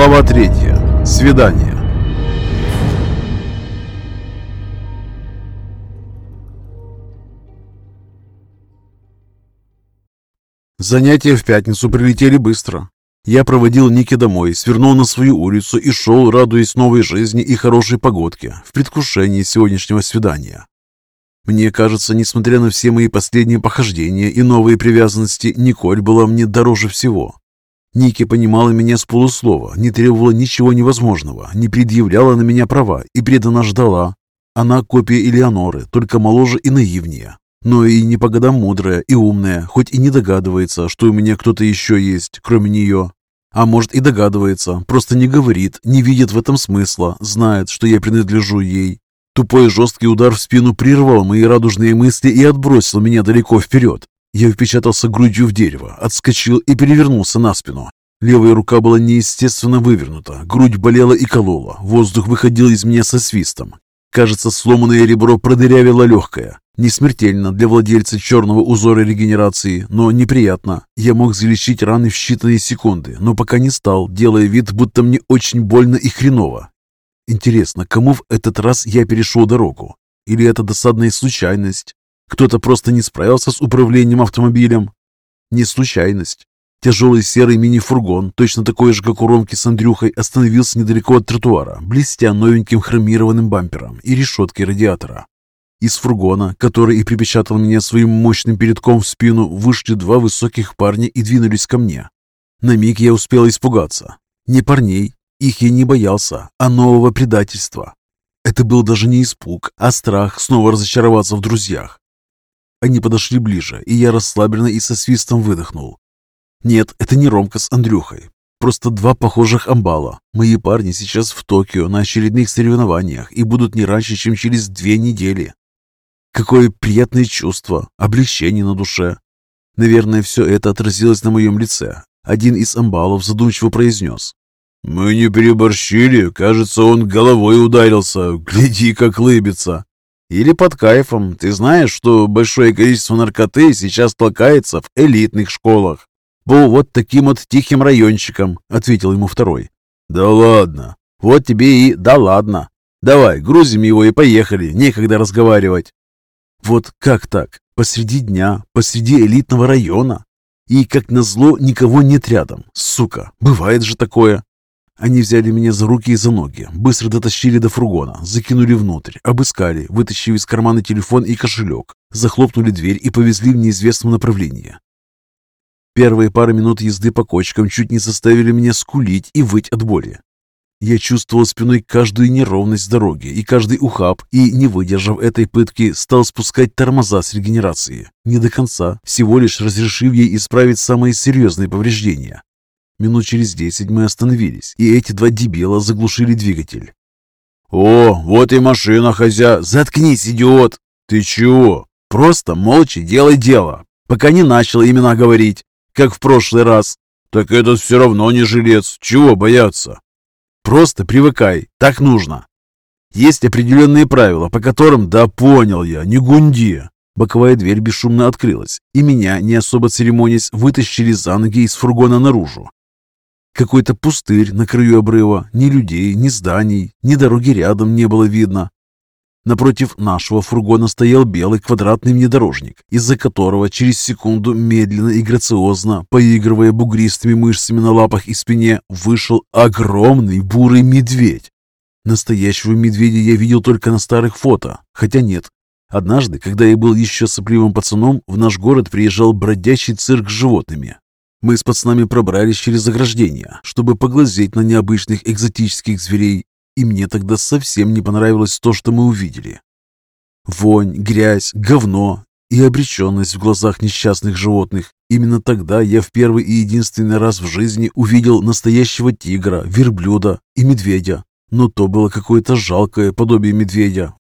Глава третья. Свидание. Занятия в пятницу прилетели быстро. Я проводил Ники домой, свернул на свою улицу и шел, радуясь новой жизни и хорошей погодке, в предвкушении сегодняшнего свидания. Мне кажется, несмотря на все мои последние похождения и новые привязанности, Николь была мне дороже всего. Ники понимала меня с полуслова, не требовала ничего невозможного, не предъявляла на меня права и преданно ждала. Она копия Элеоноры, только моложе и наивнее но и не по годам мудрая и умная, хоть и не догадывается, что у меня кто-то еще есть, кроме нее. А может и догадывается, просто не говорит, не видит в этом смысла, знает, что я принадлежу ей. Тупой жесткий удар в спину прервал мои радужные мысли и отбросил меня далеко вперед. Я впечатался грудью в дерево, отскочил и перевернулся на спину. Левая рука была неестественно вывернута, грудь болела и колола, воздух выходил из меня со свистом. Кажется, сломанное ребро продырявило легкое. Не смертельно для владельца черного узора регенерации, но неприятно. Я мог залечить раны в считанные секунды, но пока не стал, делая вид, будто мне очень больно и хреново. Интересно, кому в этот раз я перешел дорогу? Или это досадная случайность? Кто-то просто не справился с управлением автомобилем? Не случайность. Тяжелый серый мини-фургон, точно такой же, как у Ромки с Андрюхой, остановился недалеко от тротуара, блестя новеньким хромированным бампером и решеткой радиатора. Из фургона, который и припечатал меня своим мощным передком в спину, вышли два высоких парня и двинулись ко мне. На миг я успел испугаться. Не парней, их я не боялся, а нового предательства. Это был даже не испуг, а страх снова разочароваться в друзьях. Они подошли ближе, и я расслабленно и со свистом выдохнул. Нет, это не Ромка с Андрюхой. Просто два похожих амбала. Мои парни сейчас в Токио на очередных соревнованиях и будут не раньше, чем через две недели. Какое приятное чувство, облегчение на душе. Наверное, все это отразилось на моем лице. Один из амбалов задумчиво произнес. «Мы не переборщили. Кажется, он головой ударился. Гляди, как лыбится». «Или под кайфом. Ты знаешь, что большое количество наркоты сейчас толкается в элитных школах?» «По вот таким вот тихим райончикам», — ответил ему второй. «Да ладно. Вот тебе и да ладно. Давай, грузим его и поехали. Некогда разговаривать». Вот как так? Посреди дня, посреди элитного района? И, как назло, никого нет рядом. Сука, бывает же такое. Они взяли меня за руки и за ноги, быстро дотащили до фургона, закинули внутрь, обыскали, вытащив из кармана телефон и кошелек, захлопнули дверь и повезли в неизвестном направлении. Первые пару минут езды по кочкам чуть не заставили меня скулить и выть от боли. Я чувствовал спиной каждую неровность дороги и каждый ухаб, и, не выдержав этой пытки, стал спускать тормоза с регенерации. Не до конца, всего лишь разрешив ей исправить самые серьезные повреждения. Минут через десять мы остановились, и эти два дебила заглушили двигатель. «О, вот и машина, хозя! Заткнись, идиот! Ты чего? Просто молча делай дело, пока не начал имена говорить, как в прошлый раз. Так этот все равно не жилец, чего бояться?» Просто привыкай, так нужно. Есть определенные правила, по которым, да понял я, не гунди. Боковая дверь бесшумно открылась, и меня, не особо церемонясь, вытащили за ноги из фургона наружу. Какой-то пустырь на краю обрыва, ни людей, ни зданий, ни дороги рядом не было видно. Напротив нашего фургона стоял белый квадратный внедорожник, из-за которого через секунду медленно и грациозно, поигрывая бугристыми мышцами на лапах и спине, вышел огромный бурый медведь. Настоящего медведя я видел только на старых фото, хотя нет. Однажды, когда я был еще сопливым пацаном, в наш город приезжал бродячий цирк с животными. Мы с пацанами пробрались через ограждение, чтобы поглазеть на необычных экзотических зверей и мне тогда совсем не понравилось то, что мы увидели. Вонь, грязь, говно и обреченность в глазах несчастных животных. Именно тогда я в первый и единственный раз в жизни увидел настоящего тигра, верблюда и медведя. Но то было какое-то жалкое подобие медведя.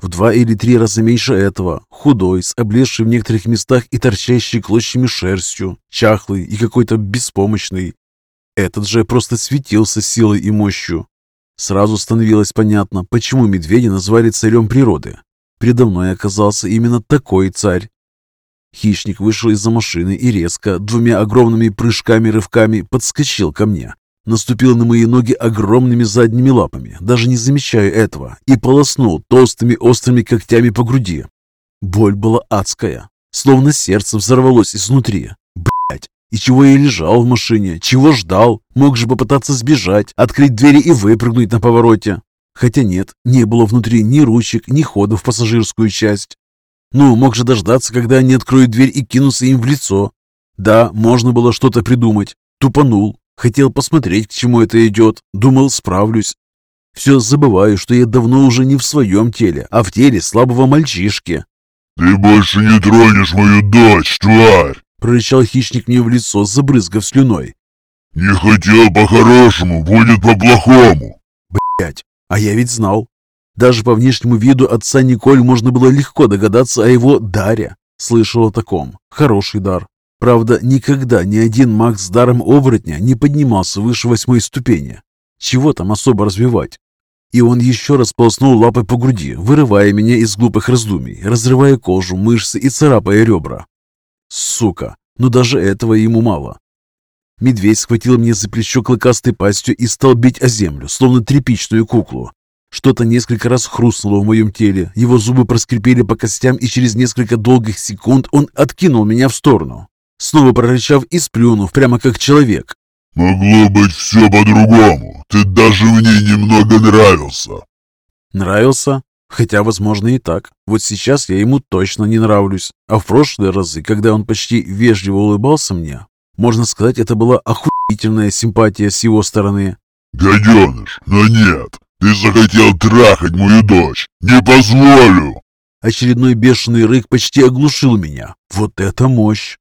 В два или три раза меньше этого, худой, с облезшей в некоторых местах и торчащей клочьями шерстью, чахлый и какой-то беспомощный. Этот же просто светился силой и мощью. Сразу становилось понятно, почему медведя назвали царем природы. Передо мной оказался именно такой царь. Хищник вышел из-за машины и резко, двумя огромными прыжками-рывками подскочил ко мне. Наступил на мои ноги огромными задними лапами, даже не замечая этого, и полоснул толстыми острыми когтями по груди. Боль была адская, словно сердце взорвалось изнутри. Блять, и чего я лежал в машине, чего ждал, мог же попытаться сбежать, открыть двери и выпрыгнуть на повороте. Хотя нет, не было внутри ни ручек, ни хода в пассажирскую часть. Ну, мог же дождаться, когда они откроют дверь и кинуться им в лицо. Да, можно было что-то придумать. Тупанул. Хотел посмотреть, к чему это идет. Думал, справлюсь. Все забываю, что я давно уже не в своем теле, а в теле слабого мальчишки. «Ты больше не тронешь мою дочь, тварь!» Прорычал хищник мне в лицо, забрызгав слюной. «Не хотел по-хорошему, будет по-плохому!» Блять, а я ведь знал. Даже по внешнему виду отца Николь можно было легко догадаться о его даре. Слышал о таком. Хороший дар. Правда, никогда ни один маг с даром оборотня не поднимался выше восьмой ступени. Чего там особо развивать? И он еще раз полоснул лапой по груди, вырывая меня из глупых раздумий, разрывая кожу, мышцы и царапая ребра. Сука, но даже этого ему мало. Медведь схватил меня за плечо клыкастой пастью и стал бить о землю, словно тряпичную куклу. Что-то несколько раз хрустнуло в моем теле, его зубы проскрипели по костям, и через несколько долгих секунд он откинул меня в сторону, снова прорычав и сплюнув, прямо как человек. «Могло быть все по-другому. Ты даже мне немного нравился». «Нравился? Хотя, возможно, и так. Вот сейчас я ему точно не нравлюсь. А в прошлые разы, когда он почти вежливо улыбался мне, можно сказать, это была охуительная симпатия с его стороны. «Гаденыш, но нет. Ты захотел трахать мою дочь. Не позволю!» Очередной бешеный рык почти оглушил меня. Вот это мощь!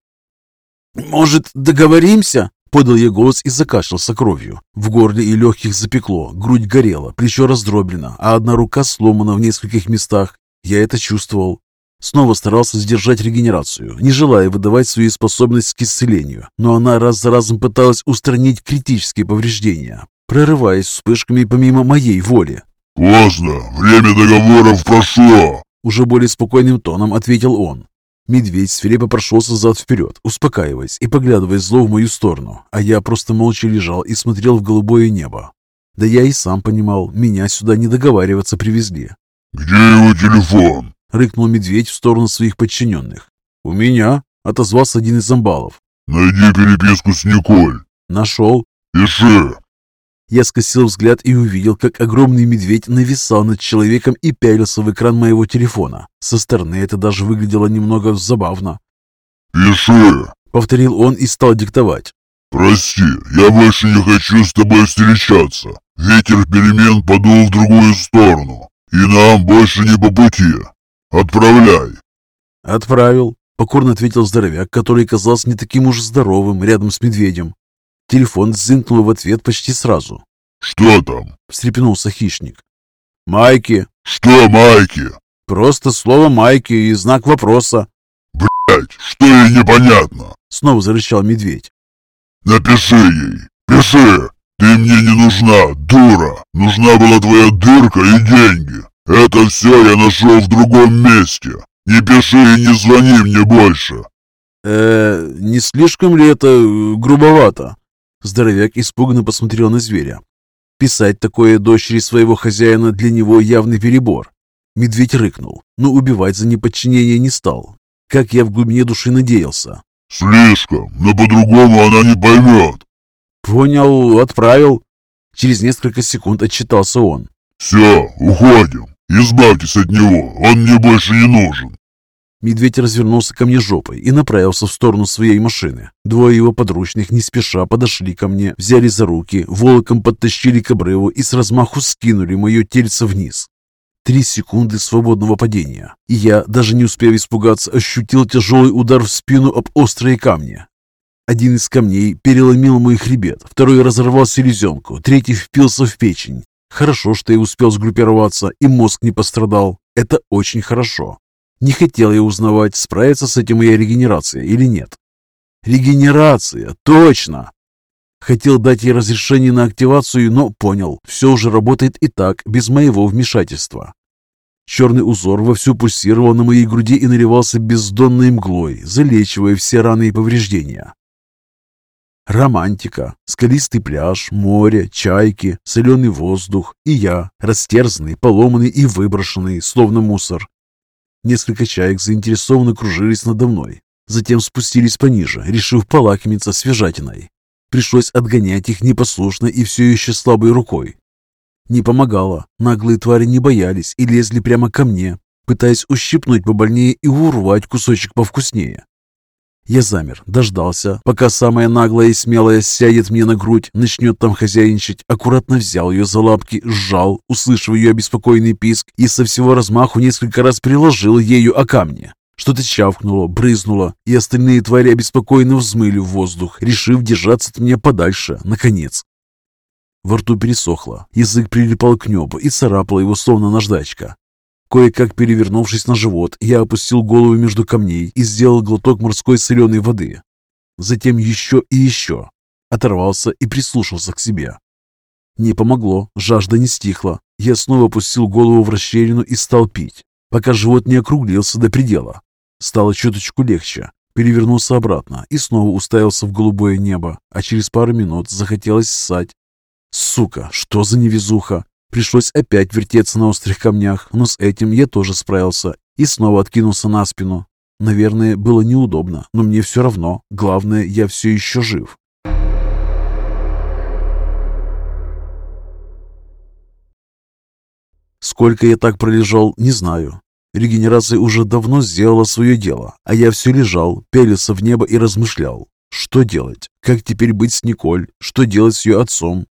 «Может, договоримся?» Подал я голос и закашлялся кровью. В горле и легких запекло, грудь горела, плечо раздроблено, а одна рука сломана в нескольких местах. Я это чувствовал. Снова старался сдержать регенерацию, не желая выдавать свою способность к исцелению, но она раз за разом пыталась устранить критические повреждения, прорываясь вспышками помимо моей воли. «Поздно, время договоров прошло!» Уже более спокойным тоном ответил он. Медведь свирепо прошелся зад-вперед, успокаиваясь и поглядывая зло в мою сторону, а я просто молча лежал и смотрел в голубое небо. Да я и сам понимал, меня сюда не договариваться привезли. «Где его телефон?» — рыкнул медведь в сторону своих подчиненных. «У меня?» — отозвался один из амбалов. «Найди переписку с Николь». «Нашел». «Пиши». Я скосил взгляд и увидел, как огромный медведь нависал над человеком и пялился в экран моего телефона. Со стороны это даже выглядело немного забавно. «Пиши!» — повторил он и стал диктовать. «Прости, я больше не хочу с тобой встречаться. Ветер перемен подул в другую сторону, и нам больше не по пути. Отправляй!» «Отправил», — покорно ответил здоровяк, который казался не таким уж здоровым рядом с медведем. Телефон зынкнул в ответ почти сразу. «Что там?» — встрепенулся хищник. «Майки». «Что майки?» «Просто слово майки и знак вопроса». «Блядь, что ей непонятно?» — снова зарычал медведь. «Напиши ей, пиши. Ты мне не нужна, дура. Нужна была твоя дырка и деньги. Это все я нашел в другом месте. Не пиши и не звони мне больше». «Э, не слишком ли это э, грубовато?» Здоровяк испуганно посмотрел на зверя. Писать такое дочери своего хозяина для него явный перебор. Медведь рыкнул, но убивать за неподчинение не стал, как я в глубине души надеялся. «Слишком, но по-другому она не поймет». «Понял, отправил». Через несколько секунд отчитался он. «Все, уходим. Избавьтесь от него, он мне больше не нужен». Медведь развернулся ко мне жопой и направился в сторону своей машины. Двое его подручных не спеша подошли ко мне, взяли за руки, волоком подтащили к обрыву и с размаху скинули мое тельце вниз. Три секунды свободного падения, и я, даже не успев испугаться, ощутил тяжелый удар в спину об острые камни. Один из камней переломил мой хребет, второй разорвал селезенку, третий впился в печень. Хорошо, что я успел сгруппироваться, и мозг не пострадал. Это очень хорошо. Не хотел я узнавать, справится с этим моя регенерация или нет. Регенерация, точно! Хотел дать ей разрешение на активацию, но понял, все уже работает и так, без моего вмешательства. Черный узор вовсю пульсировал на моей груди и наливался бездонной мглой, залечивая все раны и повреждения. Романтика, скалистый пляж, море, чайки, соленый воздух и я, растерзанный, поломанный и выброшенный, словно мусор. Несколько чаек заинтересованно кружились надо мной, затем спустились пониже, решив полакомиться свежатиной. Пришлось отгонять их непослушно и все еще слабой рукой. Не помогало, наглые твари не боялись и лезли прямо ко мне, пытаясь ущипнуть побольнее и урвать кусочек повкуснее. Я замер, дождался, пока самая наглая и смелая сядет мне на грудь, начнет там хозяйничать, аккуратно взял ее за лапки, сжал, услышав ее обеспокоенный писк, и со всего размаху несколько раз приложил ею о камни. Что-то чавкнуло, брызнуло, и остальные твари обеспокоенно взмыли в воздух, решив держаться от меня подальше, наконец. Во рту пересохло, язык прилипал к небу и царапал его словно наждачка. Кое-как перевернувшись на живот, я опустил голову между камней и сделал глоток морской соленой воды. Затем еще и еще. Оторвался и прислушался к себе. Не помогло, жажда не стихла. Я снова опустил голову в расщелину и стал пить, пока живот не округлился до предела. Стало чуточку легче. Перевернулся обратно и снова уставился в голубое небо, а через пару минут захотелось ссать. Сука, что за невезуха! Пришлось опять вертеться на острых камнях, но с этим я тоже справился и снова откинулся на спину. Наверное, было неудобно, но мне все равно. Главное, я все еще жив. Сколько я так пролежал, не знаю. Регенерация уже давно сделала свое дело, а я все лежал, пелился в небо и размышлял. Что делать? Как теперь быть с Николь? Что делать с ее отцом?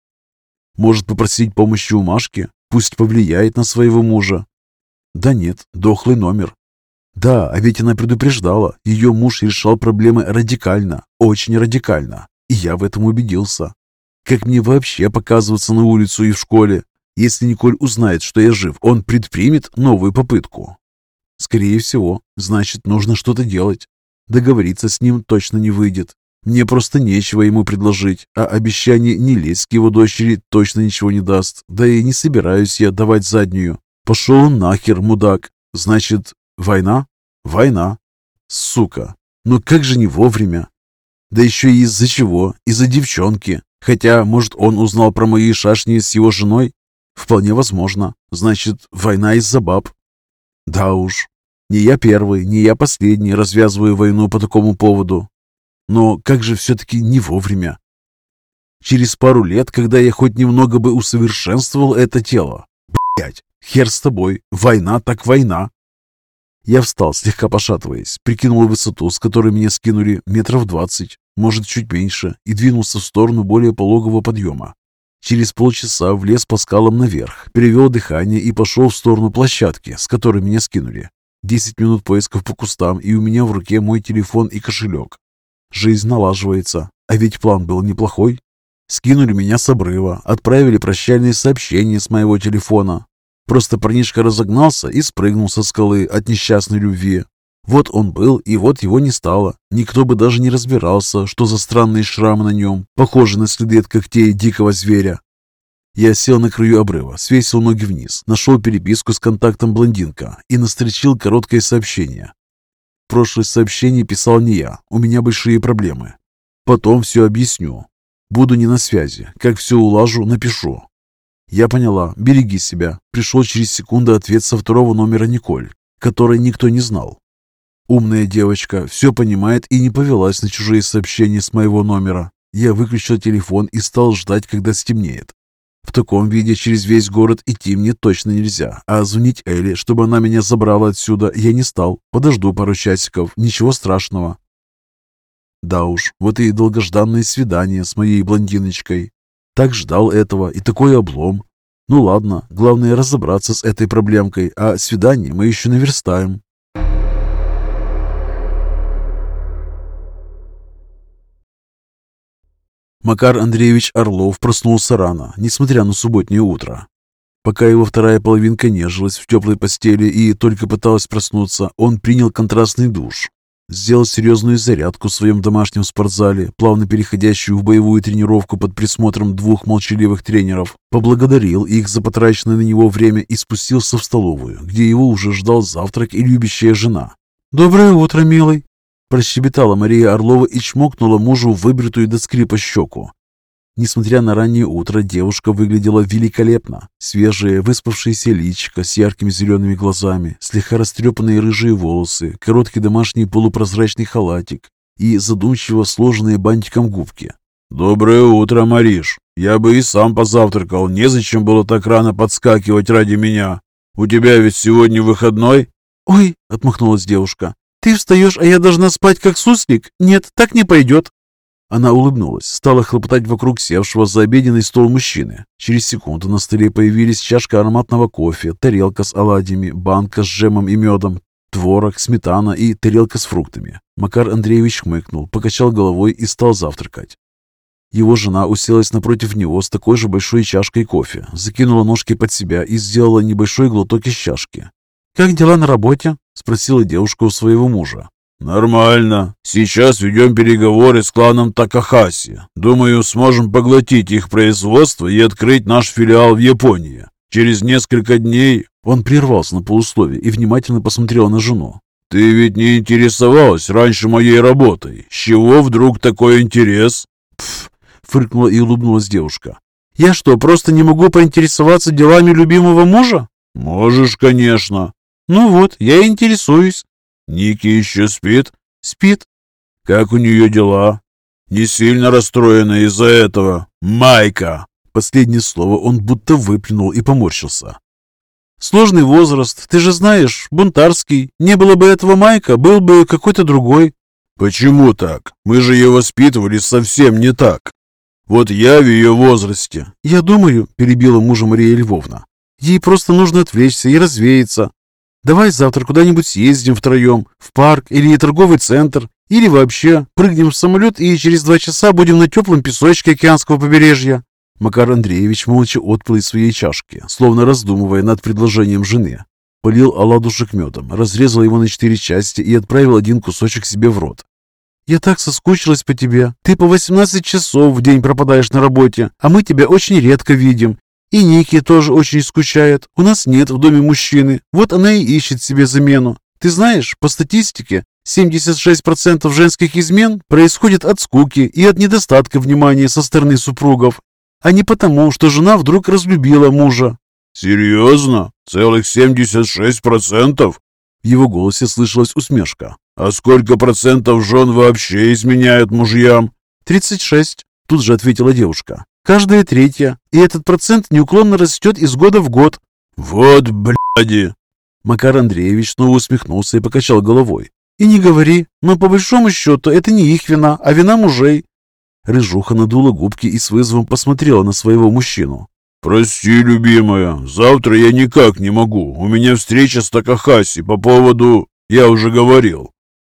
Может попросить помощи у Машки? Пусть повлияет на своего мужа. Да нет, дохлый номер. Да, а ведь она предупреждала. Ее муж решал проблемы радикально, очень радикально. И я в этом убедился. Как мне вообще показываться на улицу и в школе? Если Николь узнает, что я жив, он предпримет новую попытку. Скорее всего, значит, нужно что-то делать. Договориться с ним точно не выйдет. Мне просто нечего ему предложить, а обещание не лезть к его дочери точно ничего не даст. Да и не собираюсь я давать заднюю. Пошел нахер, мудак. Значит, война? Война. Сука. Ну как же не вовремя? Да еще и из-за чего? Из-за девчонки. Хотя, может, он узнал про мои шашни с его женой? Вполне возможно. Значит, война из-за баб. Да уж. Не я первый, не я последний развязываю войну по такому поводу. Но как же все-таки не вовремя? Через пару лет, когда я хоть немного бы усовершенствовал это тело. Блять, хер с тобой, война так война. Я встал, слегка пошатываясь, прикинул высоту, с которой меня скинули, метров двадцать, может, чуть меньше, и двинулся в сторону более пологого подъема. Через полчаса влез по скалам наверх, перевел дыхание и пошел в сторону площадки, с которой меня скинули. Десять минут поисков по кустам, и у меня в руке мой телефон и кошелек. Жизнь налаживается. А ведь план был неплохой. Скинули меня с обрыва, отправили прощальные сообщения с моего телефона. Просто парнишка разогнался и спрыгнул со скалы от несчастной любви. Вот он был, и вот его не стало. Никто бы даже не разбирался, что за странные шрамы на нем, похожие на следы от когтей дикого зверя. Я сел на краю обрыва, свесил ноги вниз, нашел переписку с контактом блондинка и настрочил короткое сообщение. Прошлое сообщение писал не я, у меня большие проблемы. Потом все объясню. Буду не на связи. Как все улажу, напишу. Я поняла, береги себя. Пришел через секунду ответ со второго номера Николь, который никто не знал. Умная девочка все понимает и не повелась на чужие сообщения с моего номера. Я выключил телефон и стал ждать, когда стемнеет. В таком виде через весь город идти мне точно нельзя, а звонить Элли, чтобы она меня забрала отсюда, я не стал. Подожду пару часиков, ничего страшного. Да уж, вот и долгожданное свидание с моей блондиночкой. Так ждал этого, и такой облом. Ну ладно, главное разобраться с этой проблемкой, а свидание мы еще наверстаем. Макар Андреевич Орлов проснулся рано, несмотря на субботнее утро. Пока его вторая половинка нежилась в теплой постели и только пыталась проснуться, он принял контрастный душ. Сделал серьезную зарядку в своем домашнем спортзале, плавно переходящую в боевую тренировку под присмотром двух молчаливых тренеров, поблагодарил их за потраченное на него время и спустился в столовую, где его уже ждал завтрак и любящая жена. «Доброе утро, милый!» Прощебетала Мария Орлова и чмокнула мужу выбритую до скрипа щеку. Несмотря на раннее утро, девушка выглядела великолепно. Свежее, выспавшееся личико с яркими зелеными глазами, слегка растрепанные рыжие волосы, короткий домашний полупрозрачный халатик и задумчиво сложенные бантиком губки. «Доброе утро, Мариш! Я бы и сам позавтракал, незачем было так рано подскакивать ради меня. У тебя ведь сегодня выходной?» «Ой!» — отмахнулась девушка. «Ты встаешь, а я должна спать, как суслик? Нет, так не пойдет!» Она улыбнулась, стала хлопотать вокруг севшего за обеденный стол мужчины. Через секунду на столе появились чашка ароматного кофе, тарелка с оладьями, банка с джемом и медом, творог, сметана и тарелка с фруктами. Макар Андреевич хмыкнул, покачал головой и стал завтракать. Его жена уселась напротив него с такой же большой чашкой кофе, закинула ножки под себя и сделала небольшой глоток из чашки. «Как дела на работе?» – спросила девушка у своего мужа. «Нормально. Сейчас ведем переговоры с кланом Такахаси. Думаю, сможем поглотить их производство и открыть наш филиал в Японии. Через несколько дней...» Он прервался на полусловие и внимательно посмотрел на жену. «Ты ведь не интересовалась раньше моей работой. С чего вдруг такой интерес?» «Пф!» — фыркнула и улыбнулась девушка. «Я что, просто не могу поинтересоваться делами любимого мужа?» «Можешь, конечно». «Ну вот, я интересуюсь». Ники еще спит? Спит. Как у нее дела? Не сильно расстроена из-за этого? Майка! Последнее слово он будто выплюнул и поморщился. Сложный возраст, ты же знаешь, бунтарский. Не было бы этого Майка, был бы какой-то другой. Почему так? Мы же ее воспитывали совсем не так. Вот я в ее возрасте. Я думаю, перебила мужа Мария Львовна. Ей просто нужно отвлечься и развеяться. Давай завтра куда-нибудь съездим втроем, в парк или торговый центр, или вообще прыгнем в самолет и через два часа будем на теплом песочке океанского побережья». Макар Андреевич молча отпил из своей чашки, словно раздумывая над предложением жены. Полил оладушек медом, разрезал его на четыре части и отправил один кусочек себе в рот. «Я так соскучилась по тебе. Ты по 18 часов в день пропадаешь на работе, а мы тебя очень редко видим. И Ники тоже очень скучает. У нас нет в доме мужчины. Вот она и ищет себе замену. Ты знаешь, по статистике, 76% женских измен происходит от скуки и от недостатка внимания со стороны супругов, а не потому, что жена вдруг разлюбила мужа. «Серьезно? Целых 76%?» В его голосе слышалась усмешка. «А сколько процентов жен вообще изменяют мужьям?» «36», тут же ответила девушка. Каждая третья, и этот процент неуклонно растет из года в год. Вот бляди! Макар Андреевич снова усмехнулся и покачал головой. И не говори, но по большому счету это не их вина, а вина мужей. Рыжуха надула губки и с вызовом посмотрела на своего мужчину. «Прости, любимая, завтра я никак не могу. У меня встреча с Такахаси по поводу... Я уже говорил».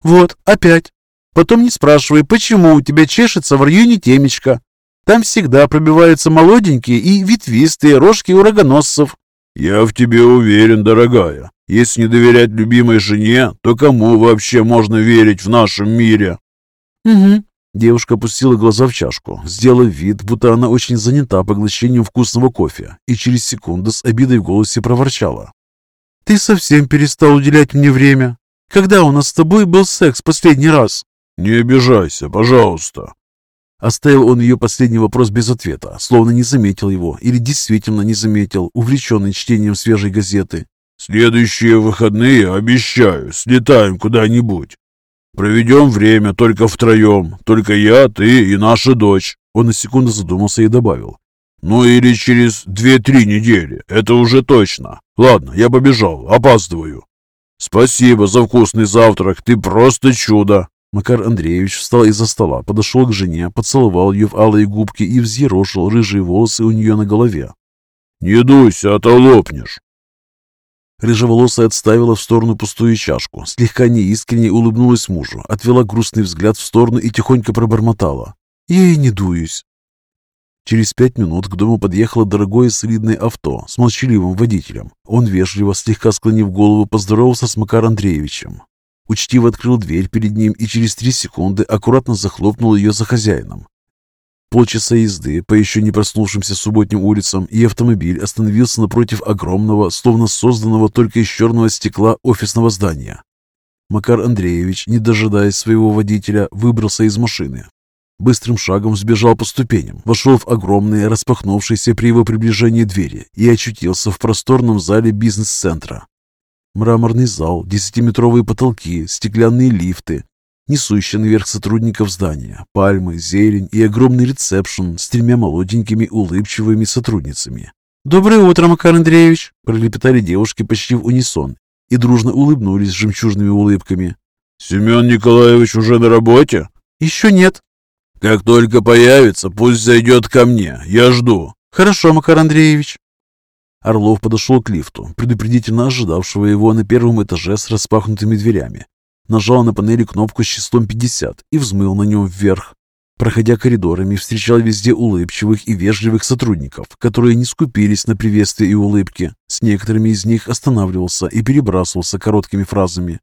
«Вот, опять. Потом не спрашивай, почему у тебя чешется в районе темечка. Там всегда пробиваются молоденькие и ветвистые рожки урагоносцев. Я в тебе уверен, дорогая. Если не доверять любимой жене, то кому вообще можно верить в нашем мире? Угу. Девушка опустила глаза в чашку, сделав вид, будто она очень занята поглощением вкусного кофе, и через секунду с обидой в голосе проворчала. «Ты совсем перестал уделять мне время. Когда у нас с тобой был секс последний раз?» «Не обижайся, пожалуйста. Оставил он ее последний вопрос без ответа, словно не заметил его или действительно не заметил, увлеченный чтением свежей газеты. «Следующие выходные, обещаю, слетаем куда-нибудь. Проведем время только втроем, только я, ты и наша дочь». Он на секунду задумался и добавил. «Ну или через две-три недели, это уже точно. Ладно, я побежал, опаздываю». «Спасибо за вкусный завтрак, ты просто чудо!» Макар Андреевич встал из-за стола, подошел к жене, поцеловал ее в алые губки и взъерошил рыжие волосы у нее на голове. «Не дуйся, а то лопнешь!» Рыжеволосая отставила в сторону пустую чашку, слегка неискренне улыбнулась мужу, отвела грустный взгляд в сторону и тихонько пробормотала. «Я и не дуюсь!» Через пять минут к дому подъехало дорогое солидное авто с молчаливым водителем. Он вежливо, слегка склонив голову, поздоровался с Макар Андреевичем. Учтиво открыл дверь перед ним и через три секунды аккуратно захлопнул ее за хозяином. Полчаса езды по еще не проснувшимся субботним улицам, и автомобиль остановился напротив огромного, словно созданного только из черного стекла офисного здания. Макар Андреевич, не дожидаясь своего водителя, выбрался из машины. Быстрым шагом сбежал по ступеням, вошел в огромные, распахнувшиеся при его приближении двери и очутился в просторном зале бизнес-центра. Мраморный зал, десятиметровые потолки, стеклянные лифты, несущие наверх сотрудников здания, пальмы, зелень и огромный ресепшн с тремя молоденькими улыбчивыми сотрудницами. «Доброе утро, Макар Андреевич!» – пролепетали девушки почти в унисон и дружно улыбнулись жемчужными улыбками. «Семен Николаевич уже на работе?» «Еще нет». «Как только появится, пусть зайдет ко мне. Я жду». «Хорошо, Макар Андреевич». Орлов подошел к лифту, предупредительно ожидавшего его на первом этаже с распахнутыми дверями. Нажал на панели кнопку с числом 50 и взмыл на нем вверх. Проходя коридорами, встречал везде улыбчивых и вежливых сотрудников, которые не скупились на приветствия и улыбки. С некоторыми из них останавливался и перебрасывался короткими фразами.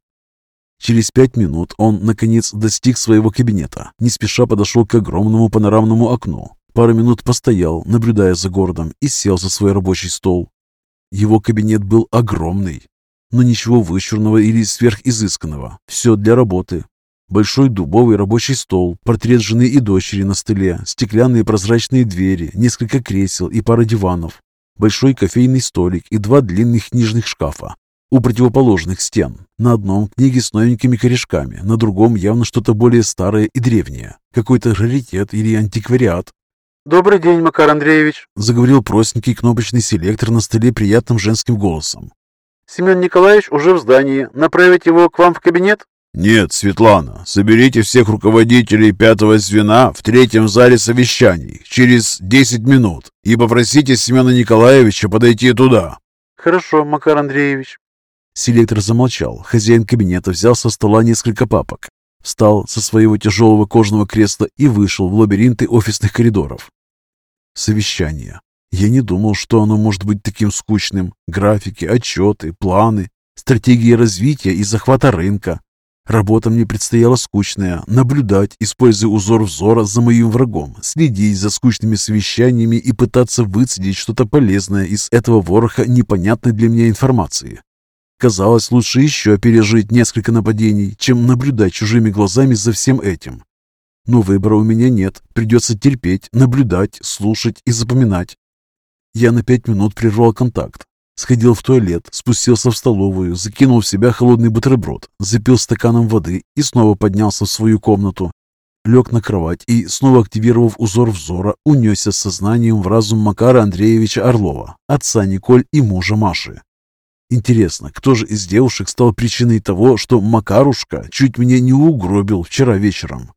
Через пять минут он, наконец, достиг своего кабинета, не спеша подошел к огромному панорамному окну. Пару минут постоял, наблюдая за городом, и сел за свой рабочий стол. Его кабинет был огромный, но ничего вычурного или сверхизысканного. Все для работы, Большой дубовый рабочий стол, портрет жены и дочери на столе, стеклянные прозрачные двери, несколько кресел и пара диванов, большой кофейный столик и два длинных книжных шкафа. У противоположных стен. На одном книги с новенькими корешками, на другом явно что-то более старое и древнее. Какой-то раритет или антиквариат. «Добрый день, Макар Андреевич», — заговорил простенький кнопочный селектор на столе приятным женским голосом. «Семен Николаевич уже в здании. Направить его к вам в кабинет?» «Нет, Светлана, соберите всех руководителей пятого звена в третьем зале совещаний через 10 минут и попросите Семена Николаевича подойти туда». «Хорошо, Макар Андреевич». Селектор замолчал. Хозяин кабинета взял со стола несколько папок, встал со своего тяжелого кожаного кресла и вышел в лабиринты офисных коридоров. Совещание. Я не думал, что оно может быть таким скучным. Графики, отчеты, планы, стратегии развития и захвата рынка, Работа мне предстояла скучная – наблюдать, используя узор взора за моим врагом, следить за скучными совещаниями и пытаться выцедить что-то полезное из этого вороха непонятной для меня информации. Казалось, лучше еще пережить несколько нападений, чем наблюдать чужими глазами за всем этим. Но выбора у меня нет, придется терпеть, наблюдать, слушать и запоминать. Я на пять минут прервал контакт, Сходил в туалет, спустился в столовую, закинул в себя холодный бутерброд, запил стаканом воды и снова поднялся в свою комнату. Лег на кровать и, снова активировав узор взора, унесся сознанием в разум Макара Андреевича Орлова, отца Николь и мужа Маши. Интересно, кто же из девушек стал причиной того, что Макарушка чуть меня не угробил вчера вечером?